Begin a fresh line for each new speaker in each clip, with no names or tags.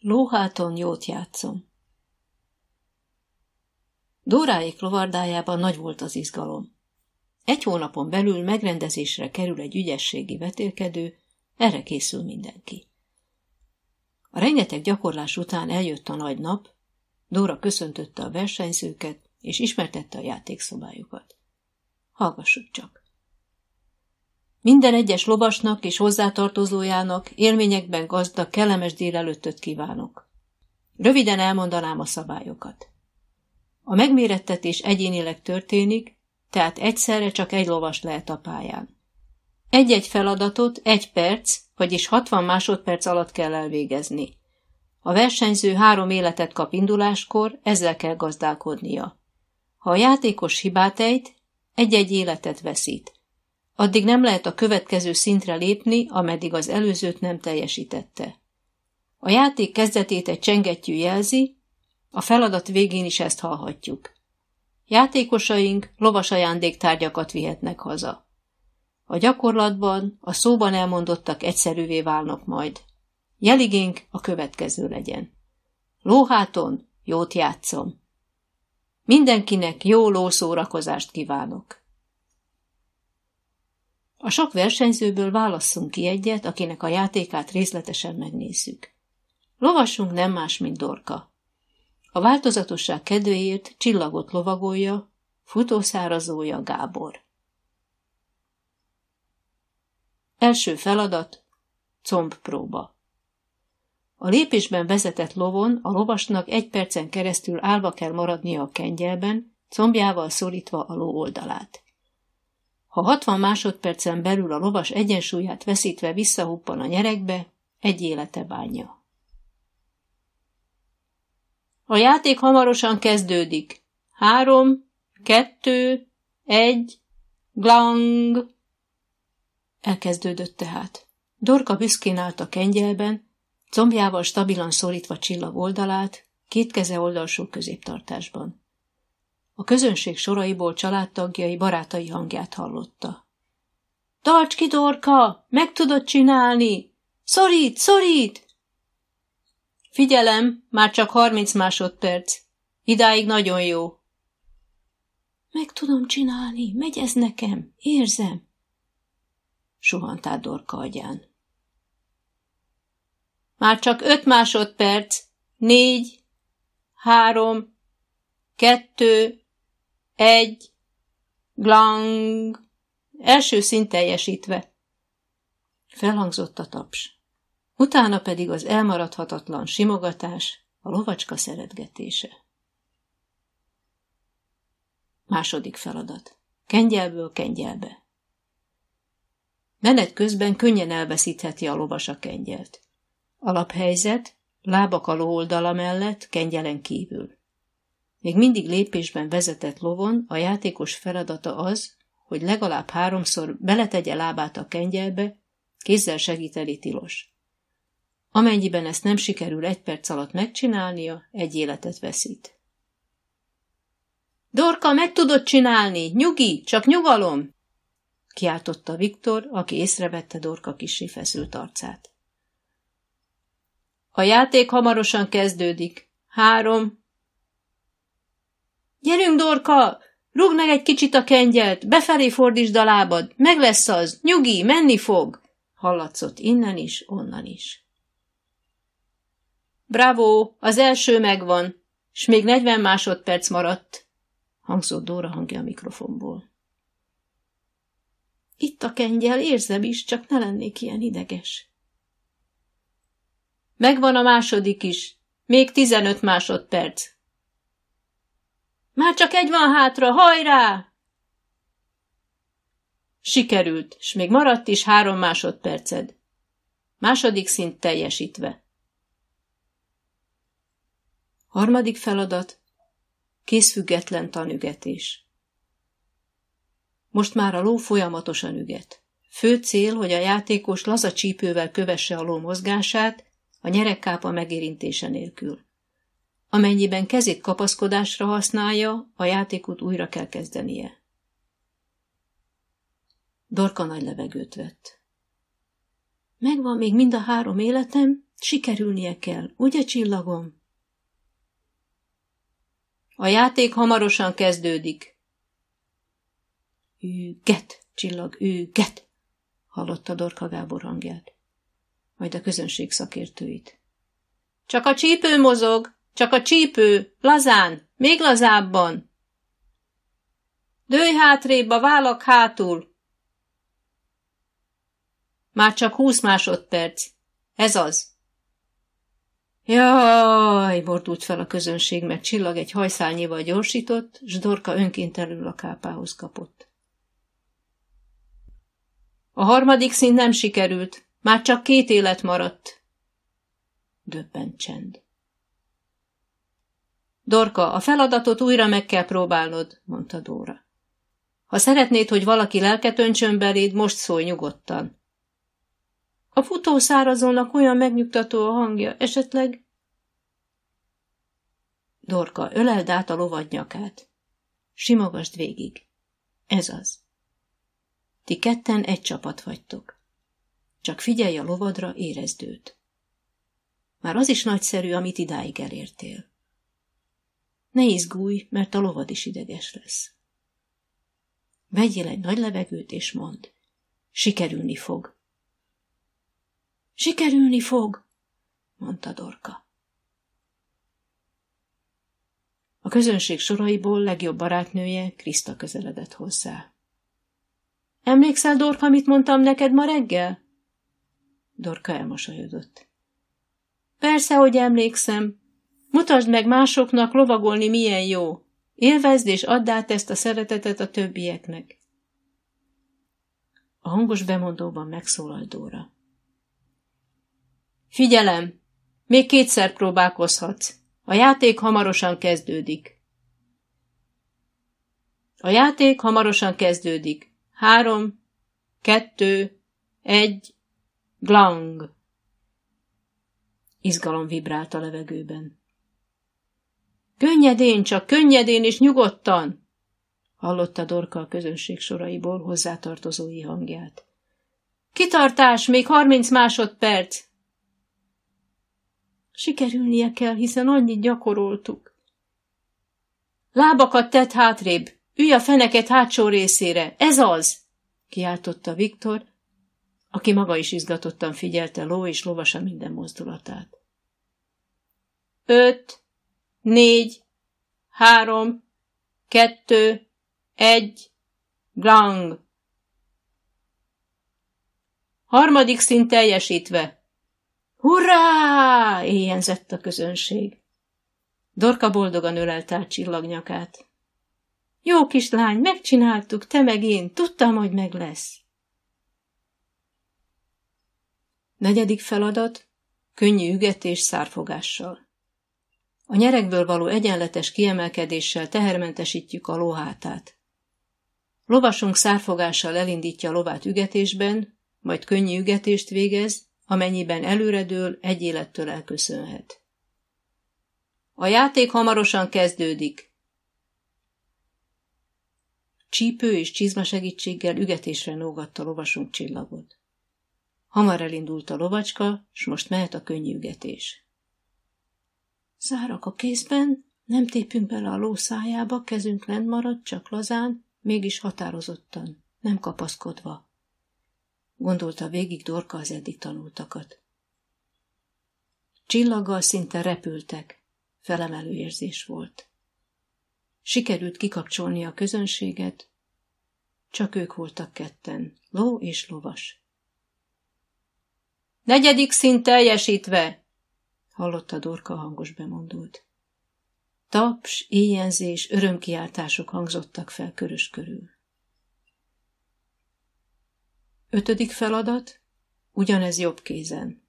Lóháton jót játszom. Dóráék lovardájában nagy volt az izgalom. Egy hónapon belül megrendezésre kerül egy ügyességi vetélkedő, erre készül mindenki. A rengeteg gyakorlás után eljött a nagy nap, Dóra köszöntötte a versenyzőket, és ismertette a játékszobájukat. Hallgassuk csak! Minden egyes lovasnak és hozzátartozójának élményekben gazdag, kellemes délelőttöt kívánok. Röviden elmondanám a szabályokat. A megmérettetés egyénileg történik, tehát egyszerre csak egy lovas lehet a pályán. Egy-egy feladatot egy perc, vagyis 60 másodperc alatt kell elvégezni. A versenyző három életet kap induláskor, ezzel kell gazdálkodnia. Ha a játékos hibát ejt, egy-egy életet veszít. Addig nem lehet a következő szintre lépni, ameddig az előzőt nem teljesítette. A játék kezdetét egy csengettyű jelzi, a feladat végén is ezt hallhatjuk. Játékosaink lovas ajándéktárgyakat vihetnek haza. A gyakorlatban a szóban elmondottak egyszerűvé válnak majd. Jeligénk a következő legyen. Lóháton jót játszom. Mindenkinek jó lószórakozást kívánok. A sok versenyzőből válasszunk ki egyet, akinek a játékát részletesen megnézzük. Lovasunk nem más, mint Dorka. A változatosság kedvéért csillagot lovagolja, futószárazója Gábor. Első feladat combpróba. A lépésben vezetett lovon a lovasnak egy percen keresztül állva kell maradnia a kengyelben, combjával szorítva a ló oldalát. Ha 60 másodpercen belül a lovas egyensúlyát veszítve visszahuppan a nyerekbe, egy élete bánja. A játék hamarosan kezdődik. Három, kettő, egy, glang. Elkezdődött tehát. Dorka büszkén állt a kengyelben, combjával stabilan szorítva csillag oldalát, két keze oldalsó középtartásban. A közönség soraiból családtagjai barátai hangját hallotta. Tarts ki, Dorka! Meg tudod csinálni! Szorít, szorít! Figyelem, már csak harminc másodperc. Idáig nagyon jó. Meg tudom csinálni, megy ez nekem, érzem. Suhant át Dorka agyán. Már csak öt másodperc, négy, három, kettő, egy, glang, első szint teljesítve. Felhangzott a taps. Utána pedig az elmaradhatatlan simogatás, a lovacska szeretgetése. Második feladat. Kengyelből kengyelbe. Menet közben könnyen elveszítheti a lovas a kengyelt. Alaphelyzet, lábak a oldala mellett, kengyelen kívül. Még mindig lépésben vezetett lovon a játékos feladata az, hogy legalább háromszor beletegye lábát a kengyelbe, kézzel segíteni tilos. Amennyiben ezt nem sikerül egy perc alatt megcsinálnia, egy életet veszít. Dorka, meg tudod csinálni! Nyugi, csak nyugalom! kiáltotta Viktor, aki észrevette Dorka kissé feszült arcát. A játék hamarosan kezdődik. Három, Gyerünk, Dorka! Rúgd meg egy kicsit a kengyelt, befelé fordítsd a lábad, meg lesz az, nyugi, menni fog! Hallatszott innen is, onnan is. Bravo, az első megvan, s még negyven másodperc maradt, hangzott Dóra hangja a mikrofonból. Itt a kengyel, érzem is, csak ne lennék ilyen ideges. Megvan a második is, még tizenöt másodperc, már csak egy van hátra, hajrá! Sikerült, s még maradt is három másodperced. Második szint teljesítve. Harmadik feladat. Készfüggetlen tanügetés. Most már a ló folyamatosan üget. Fő cél, hogy a játékos laza csípővel kövesse a ló mozgását, a nyerekkápa megérintése nélkül. Amennyiben kezét kapaszkodásra használja, a játékot újra kell kezdenie. Dorka nagy levegőt vett. Megvan még mind a három életem, Sikerülnie kell, ugye csillagom? A játék hamarosan kezdődik. Üget, csillag, üget, hallotta Dorka Gábor hangját. Majd a közönség szakértőit. Csak a csípő mozog, csak a csípő, lazán, még lazábban. Dőj hátrébb, a vállak hátul. Már csak húsz másodperc. Ez az. Jaj, mordult fel a közönség, mert csillag egy hajszálnyival gyorsított, s Dorka önkéntelenül a kápához kapott. A harmadik szint nem sikerült, már csak két élet maradt. Döbbent csend. Dorka, a feladatot újra meg kell próbálnod, mondta Dóra. Ha szeretnéd, hogy valaki lelket öntsön beléd, most szólj nyugodtan. A futószárazónak olyan megnyugtató a hangja, esetleg... Dorka, öleld át a lovad nyakát. Simogasd végig. Ez az. Ti ketten egy csapat vagytok. Csak figyelj a lovadra, érezd őt. Már az is nagyszerű, amit idáig elértél. Ne izgulj, mert a lovad is ideges lesz. Vegyél egy nagy levegőt, és mondd. Sikerülni fog. Sikerülni fog, mondta Dorka. A közönség soraiból legjobb barátnője Kriszta közeledett hozzá. Emlékszel, Dorka, mit mondtam neked ma reggel? Dorka elmosolyodott. Persze, hogy emlékszem. Mutasd meg másoknak lovagolni milyen jó. Élvezd és add át ezt a szeretetet a többieknek. A hangos bemondóban megszólalt Dóra. Figyelem! Még kétszer próbálkozhatsz. A játék hamarosan kezdődik. A játék hamarosan kezdődik. Három, kettő, egy, glang. Izgalom vibrált a levegőben. Könnyedén, csak könnyedén és nyugodtan! hallotta Dorka a közönség soraiból hozzátartozói hangját. Kitartás, még harminc másodperc! Sikerülnie kell, hiszen annyit gyakoroltuk. Lábakat tett hátrébb, ülj a feneket hátsó részére, ez az! kiáltotta Viktor, aki maga is izgatottan figyelte ló és lovasa minden mozdulatát. Öt, négy, három, kettő, egy, glang. Harmadik szint teljesítve. Hurrá! éjjenzett a közönség. Dorka boldogan ölelte át csillagnyakát. Jó kislány, megcsináltuk, te meg én, tudtam, hogy meg lesz. Negyedik feladat, könnyű ügetés szárfogással. A nyerekből való egyenletes kiemelkedéssel tehermentesítjük a lóhátát. Lovasunk szárfogással elindítja a lovát ügetésben, majd könnyű ügetést végez, amennyiben előredől egy élettől elköszönhet. A játék hamarosan kezdődik. Csípő és csizma segítséggel ügetésre nógatta lovasunk csillagot. Hamar elindult a lovacska, s most mehet a könnyű ügetés. Zárak a kézben, nem tépünk bele a ló szájába, kezünk lent marad, csak lazán, mégis határozottan, nem kapaszkodva. Gondolta végig Dorka az eddig tanultakat. Csillaggal szinte repültek, felemelő érzés volt. Sikerült kikapcsolni a közönséget, csak ők voltak ketten, ló és lovas. Negyedik szint teljesítve, hallotta Dorka hangos bemondót. Taps, éjjenzés, örömkiáltások hangzottak fel körös körül. Ötödik feladat, ugyanez jobb kézen.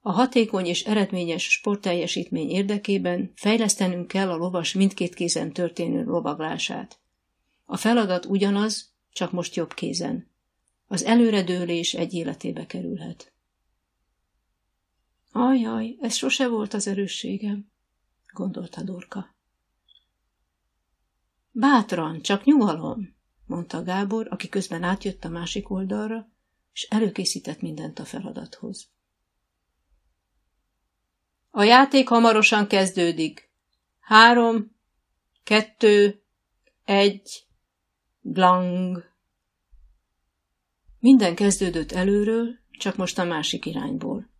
A hatékony és eredményes sportteljesítmény érdekében fejlesztenünk kell a lovas mindkét kézen történő lovaglását. A feladat ugyanaz, csak most jobb kézen. Az előredőlés egy életébe kerülhet. Ajaj, ez sose volt az erősségem, gondolta Dorka. Bátran, csak nyugalom, mondta Gábor, aki közben átjött a másik oldalra, és előkészített mindent a feladathoz. A játék hamarosan kezdődik. Három, kettő, egy, glang. Minden kezdődött előről, csak most a másik irányból.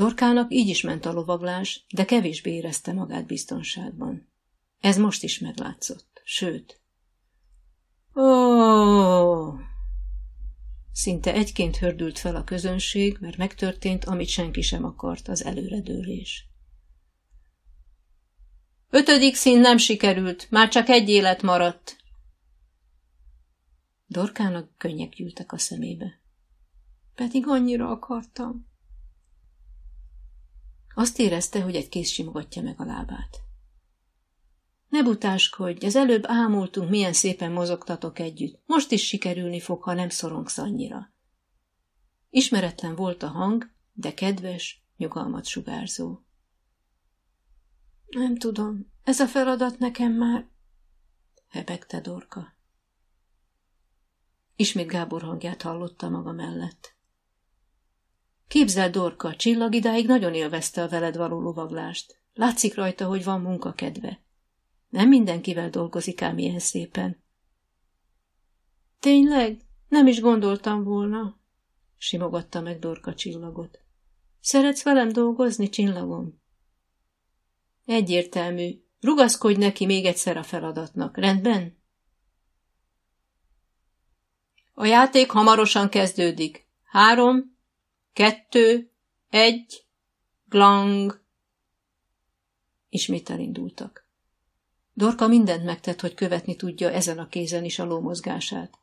Dorkának így is ment a lovaglás, de kevésbé érezte magát biztonságban. Ez most is meglátszott, sőt. Ó! Szinte egyként hördült fel a közönség, mert megtörtént, amit senki sem akart, az előredőlés. Ötödik szín nem sikerült, már csak egy élet maradt. Dorkának könnyek gyűltek a szemébe. Pedig annyira akartam. Azt érezte, hogy egy kéz simogatja meg a lábát. Ne butáskodj, az előbb ámultunk, milyen szépen mozogtatok együtt. Most is sikerülni fog, ha nem szorongsz annyira. Ismeretlen volt a hang, de kedves, nyugalmat sugárzó. Nem tudom, ez a feladat nekem már... hebegte Dorka. Ismét Gábor hangját hallotta maga mellett. Képzel, Dorka, csillag idáig nagyon élvezte a veled való lovaglást. Látszik rajta, hogy van munkakedve. Nem mindenkivel dolgozik ám ilyen szépen. Tényleg? Nem is gondoltam volna, simogatta meg Dorka csillagot. Szeretsz velem dolgozni, csillagom? Egyértelmű. Rugaszkodj neki még egyszer a feladatnak, rendben? A játék hamarosan kezdődik. Három, kettő, egy, glang. Ismét elindultak. Dorka mindent megtett, hogy követni tudja ezen a kézen is a ló mozgását.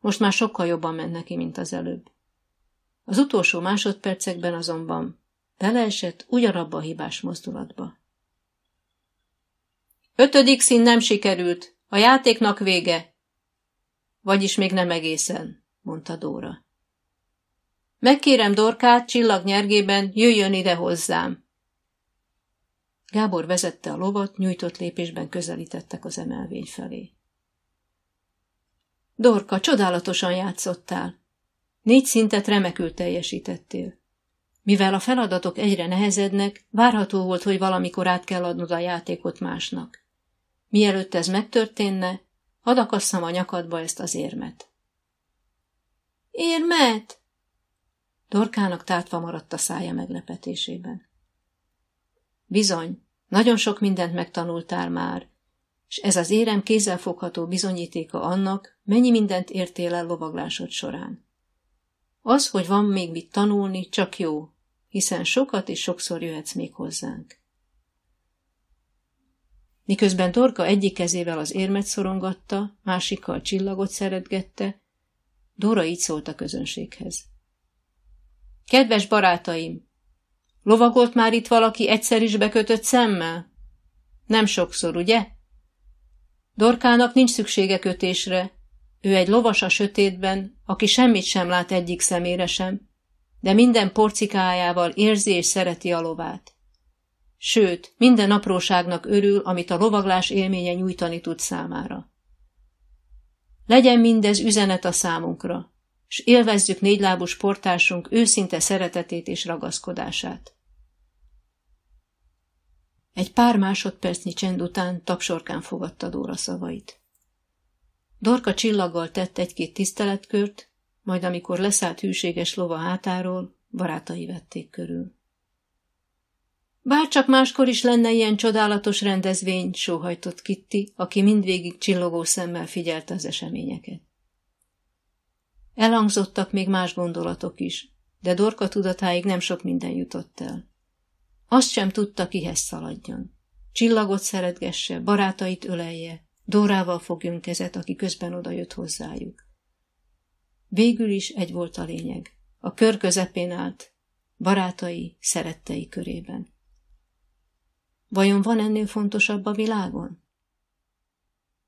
Most már sokkal jobban ment neki, mint az előbb. Az utolsó másodpercekben azonban beleesett ugyanabba a hibás mozdulatba. Ötödik szín nem sikerült, a játéknak vége. Vagyis még nem egészen, mondta Dóra. Megkérem Dorkát csillag nyergében, jöjjön ide hozzám. Gábor vezette a lovat, nyújtott lépésben közelítettek az emelvény felé. Dorka, csodálatosan játszottál. Négy szintet remekül teljesítettél. Mivel a feladatok egyre nehezednek, várható volt, hogy valamikor át kell adnod a játékot másnak. Mielőtt ez megtörténne, hadd a nyakadba ezt az érmet. Érmet? Dorkának tátva maradt a szája meglepetésében. Bizony, nagyon sok mindent megtanultál már, és ez az érem kézzelfogható bizonyítéka annak, mennyi mindent értél el lovaglásod során. Az, hogy van még mit tanulni, csak jó, hiszen sokat és sokszor jöhetsz még hozzánk. Miközben Torka egyik kezével az érmet szorongatta, másikkal csillagot szeretgette, Dora így szólt a közönséghez. Kedves barátaim, Lovagolt már itt valaki egyszer is bekötött szemmel? Nem sokszor, ugye? Dorkának nincs szüksége kötésre. Ő egy lovas a sötétben, aki semmit sem lát egyik szemére sem, de minden porcikájával érzi és szereti a lovát. Sőt, minden apróságnak örül, amit a lovaglás élménye nyújtani tud számára. Legyen mindez üzenet a számunkra, és élvezzük négylábú sportásunk őszinte szeretetét és ragaszkodását. Egy pár másodpercnyi csend után tapsorkán fogadta Dóra szavait. Dorka csillaggal tett egy-két tiszteletkört, majd amikor leszállt hűséges lova hátáról, barátai vették körül. Bárcsak máskor is lenne ilyen csodálatos rendezvény, sóhajtott Kitti, aki mindvégig csillogó szemmel figyelte az eseményeket. Elhangzottak még más gondolatok is, de Dorka tudatáig nem sok minden jutott el. Azt sem tudta, kihez szaladjon. Csillagot szeretgesse, barátait ölelje, Dórával fogjon kezet, aki közben odajött hozzájuk. Végül is egy volt a lényeg. A kör közepén állt, barátai, szerettei körében. Vajon van ennél fontosabb a világon?